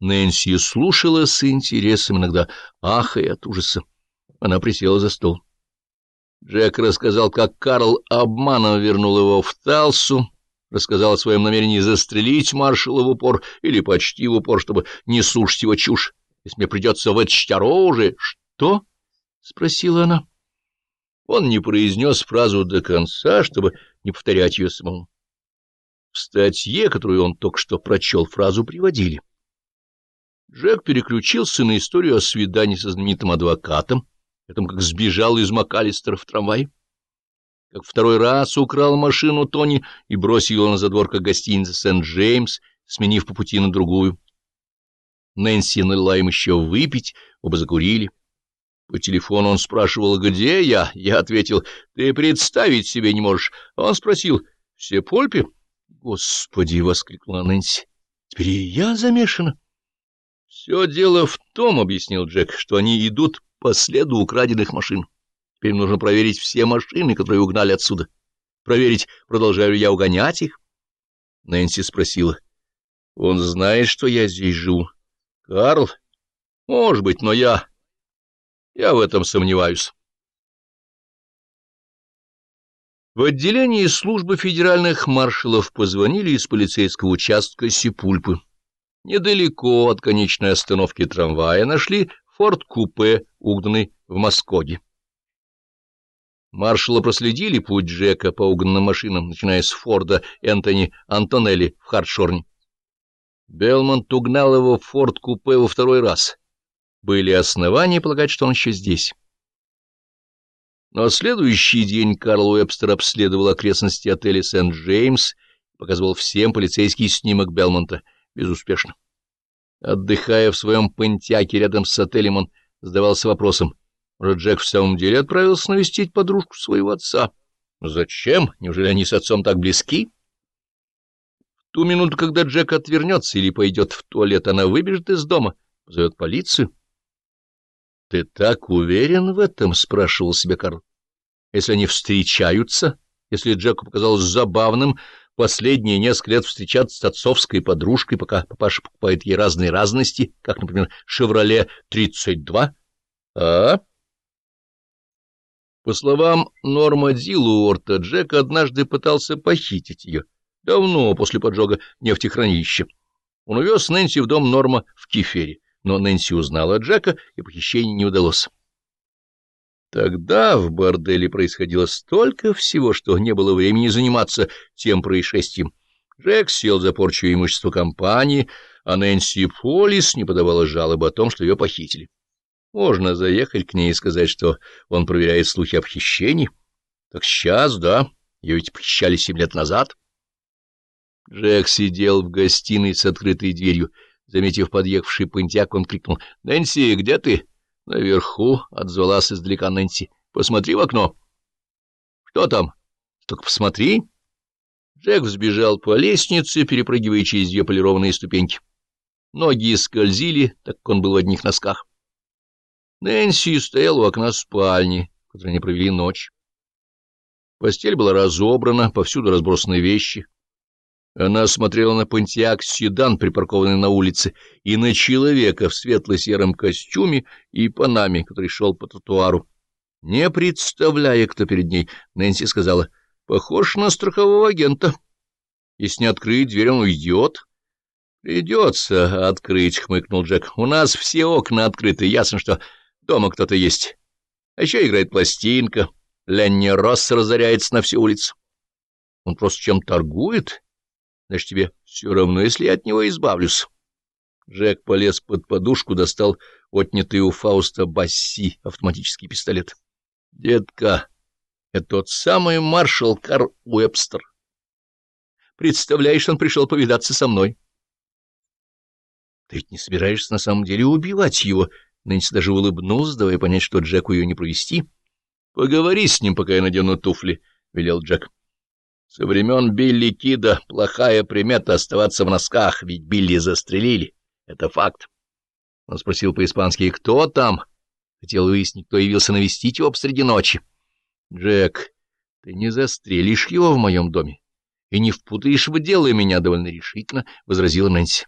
Нэнси слушала с интересом, иногда ахая от ужаса. Она присела за стол. Джек рассказал, как Карл обманом вернул его в Талсу, рассказал о своем намерении застрелить маршала в упор или почти в упор, чтобы не слушать его чушь. Если мне придется вытащить оружие... — Что? — спросила она. Он не произнес фразу до конца, чтобы не повторять ее самому. В статье, которую он только что прочел, фразу приводили. Джек переключился на историю о свидании со знаменитым адвокатом, о том, как сбежал из МакАлистера в трамвай, как второй раз украл машину Тони и бросил ее на задворках гостиницы Сент-Джеймс, сменив по пути на другую. Нэнси налила им еще выпить, оба закурили. По телефону он спрашивал, где я? Я ответил, ты представить себе не можешь. Он спросил, все польпи? Господи, — воскликнула Нэнси, — теперь я замешана. Все дело в том, — объяснил Джек, — что они идут по следу украденных машин. Теперь нужно проверить все машины, которые угнали отсюда. Проверить, продолжаю ли я угонять их. Нэнси спросила. — Он знает, что я здесь живу. — Карл? — Может быть, но я... Я в этом сомневаюсь. В отделении службы федеральных маршалов позвонили из полицейского участка Сипульпы. Недалеко от конечной остановки трамвая нашли форт-купе, угнанный в Москоге. Маршала проследили путь Джека по угнанным машинам, начиная с Форда Энтони Антонелли в Хартшорне. Белмонт угнал его в форт-купе во второй раз. Были основания полагать, что он еще здесь. Но следующий день Карл Уэбстер обследовал окрестности отеля Сент-Джеймс и показывал всем полицейский снимок Белмонта. Безуспешно. Отдыхая в своем пентяке рядом с отелем, он задавался вопросом, может, Джек в самом деле отправился навестить подружку своего отца? Зачем? Неужели они с отцом так близки? В ту минуту, когда Джек отвернется или пойдет в туалет, она выбежит из дома, позовет полицию. — Ты так уверен в этом? — спрашивал себе Карл. — Если они встречаются, если Джеку показалось забавным последние несколько лет встречаться с отцовской подружкой, пока папаша покупает ей разные разности, как, например, «Шевроле-32», а? По словам Норма Дилуорта, Джек однажды пытался похитить ее. Давно после поджога нефтехранилища. Он увез Нэнси в дом Норма в Кифере но Нэнси узнала Джека, и похищение не удалось. Тогда в борделе происходило столько всего, что не было времени заниматься тем происшествием. Джек сел за порчу имущества компании, а Нэнси Полис не подавала жалобы о том, что ее похитили. Можно заехать к ней и сказать, что он проверяет слухи о похищении. Так сейчас, да, ее ведь похищали семь лет назад. Джек сидел в гостиной с открытой дверью, Заметив подъехавший пынтяк, он крикнул. — Нэнси, где ты? — Наверху, — отзвалась издалека Нэнси. — Посмотри в окно. — Что там? — Только посмотри. Джек взбежал по лестнице, перепрыгивая через ее полированные ступеньки. Ноги скользили, так как он был в одних носках. Нэнси стоял у окна спальни, в которой они провели ночь. Постель была разобрана, повсюду разбросаны вещи — она смотрела на Понтиак седан, припаркованный на улице, и на человека в светло-сером костюме и панаме, который шел по тротуару. Не представляя, кто перед ней, Нэнси сказала, «Похож на страхового агента. Если не открыть дверь, он уйдет». «Придется открыть», — хмыкнул Джек. «У нас все окна открыты, ясно, что дома кто-то есть. А еще играет пластинка. Ленни Росс разоряется на всю улицу. Он просто чем торгует?» Значит, тебе все равно, если я от него избавлюсь. Джек полез под подушку, достал отнятый у Фауста Басси автоматический пистолет. — Детка, это тот самый маршал Карл Уэбстер. Представляешь, он пришел повидаться со мной. — Ты ведь не собираешься на самом деле убивать его? Нэнси даже улыбнулся, давая понять, что Джеку ее не провести. — Поговори с ним, пока я надену туфли, — велел Джек. Со времен Билли Кида плохая примета оставаться в носках, ведь Билли застрелили. Это факт. Он спросил по-испански, кто там? Хотел выяснить, кто явился навестить его посреди ночи. Джек, ты не застрелишь его в моем доме и не впутаешь в дело меня довольно решительно, — возразила Нэнси.